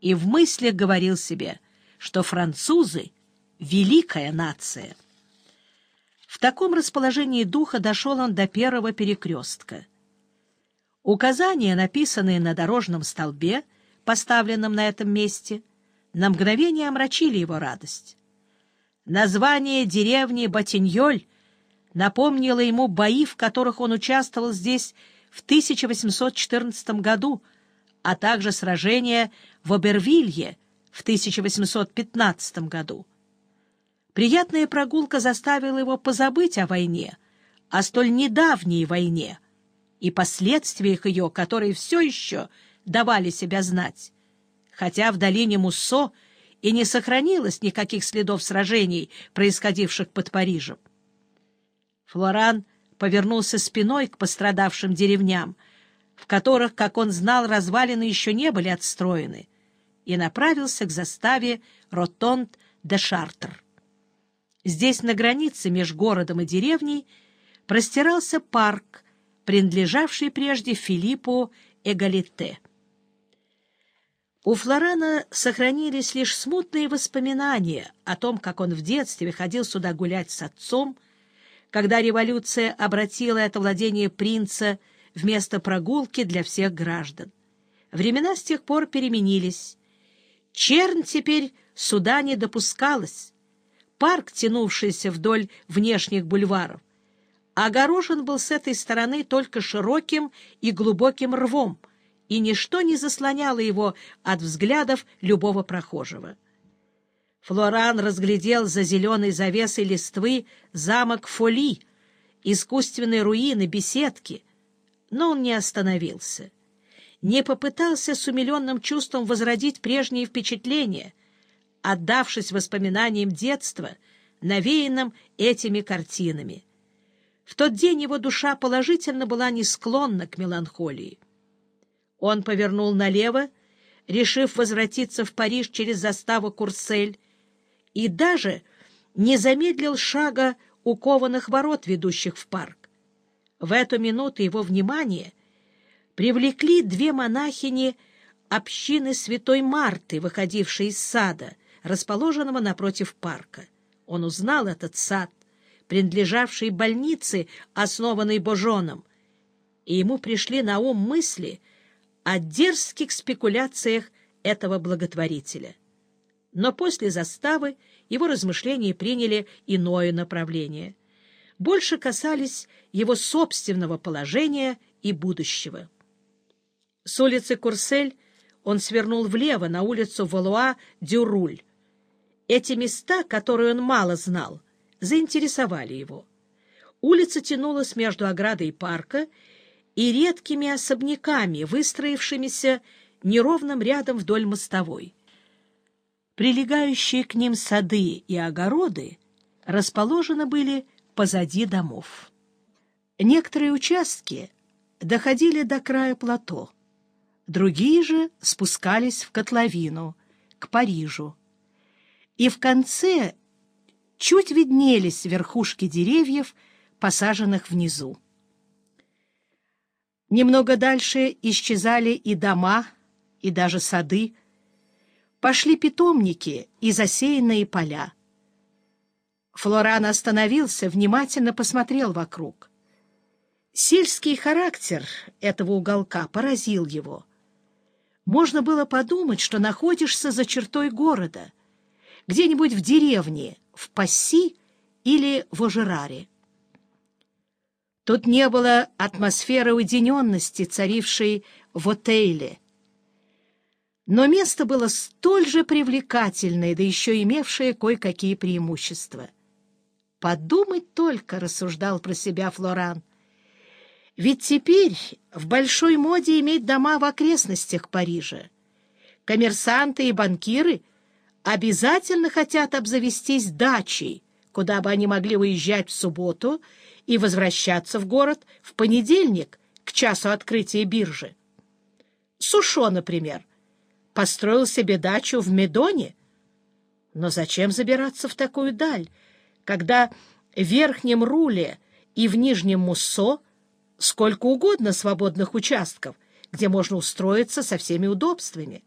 и в мыслях говорил себе, что французы — великая нация. В таком расположении духа дошел он до первого перекрестка. Указания, написанные на дорожном столбе, поставленном на этом месте, на мгновение омрачили его радость. Название деревни Батиньоль напомнило ему бои, в которых он участвовал здесь в 1814 году, а также сражение в Обервилье в 1815 году. Приятная прогулка заставила его позабыть о войне, о столь недавней войне и последствиях ее, которые все еще давали себя знать, хотя в долине Муссо — и не сохранилось никаких следов сражений, происходивших под Парижем. Флоран повернулся спиной к пострадавшим деревням, в которых, как он знал, развалины еще не были отстроены, и направился к заставе Ротонд де Шартер. Здесь, на границе между городом и деревней, простирался парк, принадлежавший прежде Филиппу Эгалите. У Флорана сохранились лишь смутные воспоминания о том, как он в детстве ходил сюда гулять с отцом, когда революция обратила это владение принца вместо прогулки для всех граждан. Времена с тех пор переменились. Чернь теперь сюда не допускалась. Парк, тянувшийся вдоль внешних бульваров, огорожен был с этой стороны только широким и глубоким рвом — и ничто не заслоняло его от взглядов любого прохожего. Флоран разглядел за зеленой завесой листвы замок Фоли, искусственные руины, беседки, но он не остановился. Не попытался с умиленным чувством возродить прежние впечатления, отдавшись воспоминаниям детства, навеянным этими картинами. В тот день его душа положительно была не склонна к меланхолии. Он повернул налево, решив возвратиться в Париж через заставу Курсель, и даже не замедлил шага у кованых ворот, ведущих в парк. В эту минуту его внимание привлекли две монахини общины святой Марты, выходившие из сада, расположенного напротив парка. Он узнал этот сад, принадлежавший больнице, основанной Божоном, и ему пришли на ум мысли — о дерзких спекуляциях этого благотворителя. Но после заставы его размышления приняли иное направление. Больше касались его собственного положения и будущего. С улицы Курсель он свернул влево на улицу Валуа-Дюруль. Эти места, которые он мало знал, заинтересовали его. Улица тянулась между оградой парка и редкими особняками, выстроившимися неровным рядом вдоль мостовой. Прилегающие к ним сады и огороды расположены были позади домов. Некоторые участки доходили до края плато, другие же спускались в котловину, к Парижу. И в конце чуть виднелись верхушки деревьев, посаженных внизу. Немного дальше исчезали и дома, и даже сады. Пошли питомники и засеянные поля. Флоран остановился, внимательно посмотрел вокруг. Сельский характер этого уголка поразил его. Можно было подумать, что находишься за чертой города, где-нибудь в деревне, в Пасси или в Ожераре. Тут не было атмосферы уединенности, царившей в отеле. Но место было столь же привлекательное, да еще имевшее кое-какие преимущества. «Подумать только», — рассуждал про себя Флоран, — «ведь теперь в большой моде иметь дома в окрестностях Парижа. Коммерсанты и банкиры обязательно хотят обзавестись дачей, куда бы они могли уезжать в субботу — и возвращаться в город в понедельник к часу открытия биржи. Сушо, например, построил себе дачу в Медоне. Но зачем забираться в такую даль, когда в Верхнем Руле и в Нижнем Муссо сколько угодно свободных участков, где можно устроиться со всеми удобствами?